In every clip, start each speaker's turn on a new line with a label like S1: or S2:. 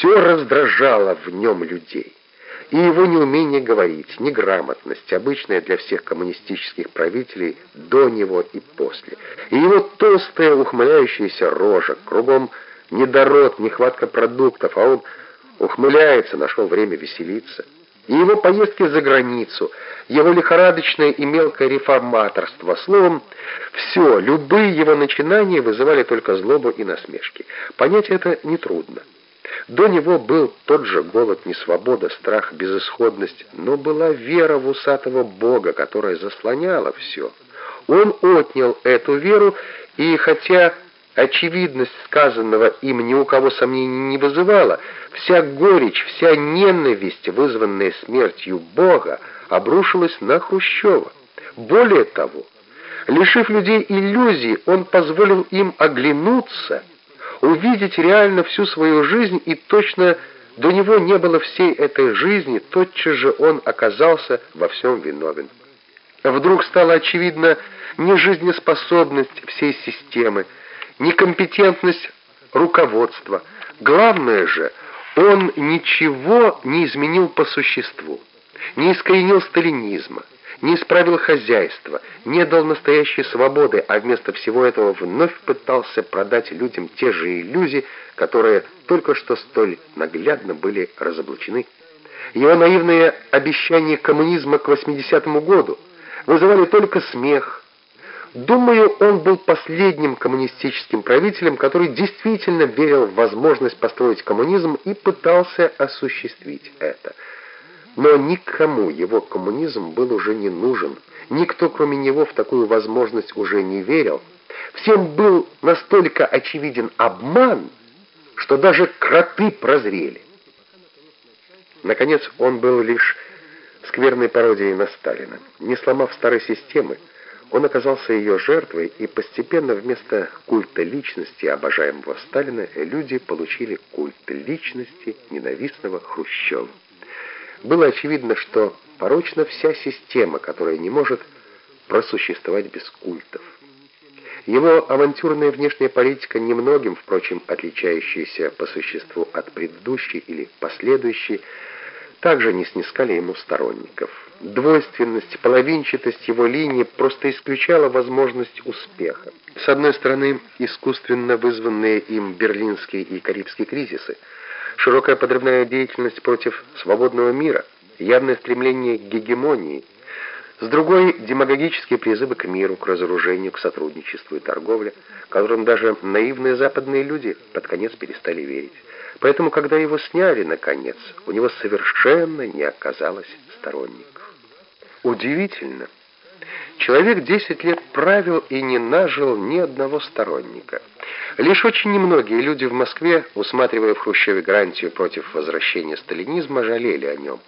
S1: Все раздражало в нем людей. И его неумение говорить, неграмотность, обычная для всех коммунистических правителей до него и после. И его толстая ухмыляющаяся рожа, кругом недород, нехватка продуктов, а он ухмыляется, нашел время веселиться. И его поездки за границу, его лихорадочное и мелкое реформаторство, словом, все, любые его начинания вызывали только злобу и насмешки. Понять это нетрудно. До него был тот же голод, несвобода, страх, безысходность, но была вера в усатого Бога, которая заслоняла все. Он отнял эту веру, и хотя очевидность сказанного им ни у кого сомнений не вызывала, вся горечь, вся ненависть, вызванная смертью Бога, обрушилась на Хрущева. Более того, лишив людей иллюзий, он позволил им оглянуться, увидеть реально всю свою жизнь, и точно до него не было всей этой жизни, тотчас же он оказался во всем виновен. Вдруг стало очевидно нежизнеспособность всей системы, некомпетентность руководства. Главное же, он ничего не изменил по существу, не искоренил сталинизма, не исправил хозяйство, не дал настоящей свободы, а вместо всего этого вновь пытался продать людям те же иллюзии, которые только что столь наглядно были разоблачены. Его наивные обещания коммунизма к 80-му году вызывали только смех, Думаю, он был последним коммунистическим правителем, который действительно верил в возможность построить коммунизм и пытался осуществить это. Но никому его коммунизм был уже не нужен. Никто, кроме него, в такую возможность уже не верил. Всем был настолько очевиден обман, что даже кроты прозрели. Наконец, он был лишь скверной пародией на Сталина. Не сломав старой системы, он оказался ее жертвой, и постепенно вместо культа личности обожаемого Сталина люди получили культ личности ненавистного Хрущева. Было очевидно, что порочна вся система, которая не может просуществовать без культов. Его авантюрная внешняя политика, немногим, впрочем, отличающаяся по существу от предыдущей или последующей, также не снискали ему сторонников. Двойственность, половинчатость его линии просто исключала возможность успеха. С одной стороны, искусственно вызванные им берлинские и карибские кризисы, широкая подрывная деятельность против свободного мира, явное стремление к гегемонии, с другой — демагогические призывы к миру, к разоружению, к сотрудничеству и торговле, которым даже наивные западные люди под конец перестали верить. Поэтому, когда его сняли, наконец, у него совершенно не оказалось сторонников. Удивительно. Человек 10 лет правил и не нажил ни одного сторонника. Лишь очень немногие люди в Москве, усматривая в Хрущеве гарантию против возвращения сталинизма, жалели о нем.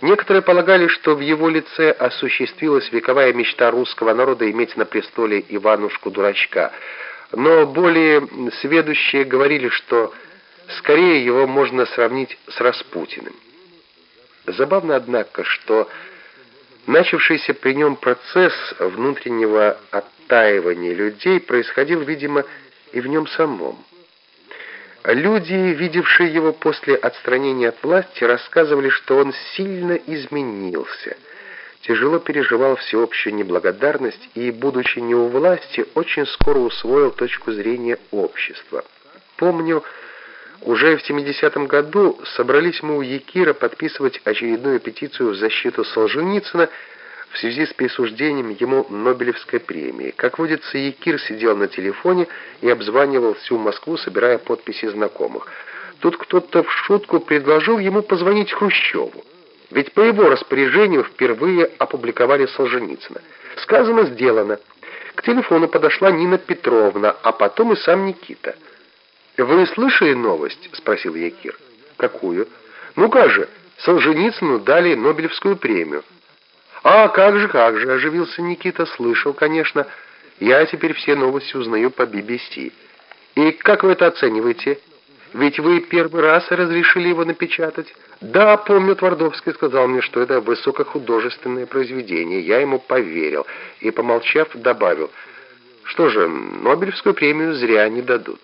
S1: Некоторые полагали, что в его лице осуществилась вековая мечта русского народа иметь на престоле Иванушку-дурачка, но более сведущие говорили, что Скорее его можно сравнить с Распутиным. Забавно, однако, что начавшийся при нем процесс внутреннего оттаивания людей происходил, видимо, и в нем самом. Люди, видевшие его после отстранения от власти, рассказывали, что он сильно изменился, тяжело переживал всеобщую неблагодарность и, будучи не у власти, очень скоро усвоил точку зрения общества. Помню, уже в 70-м году собрались мы у Якира подписывать очередную петицию в защиту Солженицына в связи с присуждением ему Нобелевской премии. Как водится, Якир сидел на телефоне и обзванивал всю Москву, собирая подписи знакомых. Тут кто-то в шутку предложил ему позвонить Хрущеву. Ведь по его распоряжению впервые опубликовали Солженицына. Сказано, сделано. К телефону подошла Нина Петровна, а потом и сам Никита. «Вы слышали новость?» — спросил Якир. «Какую?» «Ну как же, Солженицыну дали Нобелевскую премию». «А как же, как же!» — оживился Никита. «Слышал, конечно. Я теперь все новости узнаю по BBC. И как вы это оцениваете? Ведь вы первый раз разрешили его напечатать?» «Да, помню, Твардовский сказал мне, что это высокохудожественное произведение. Я ему поверил». И, помолчав, добавил, «Что же, Нобелевскую премию зря не дадут».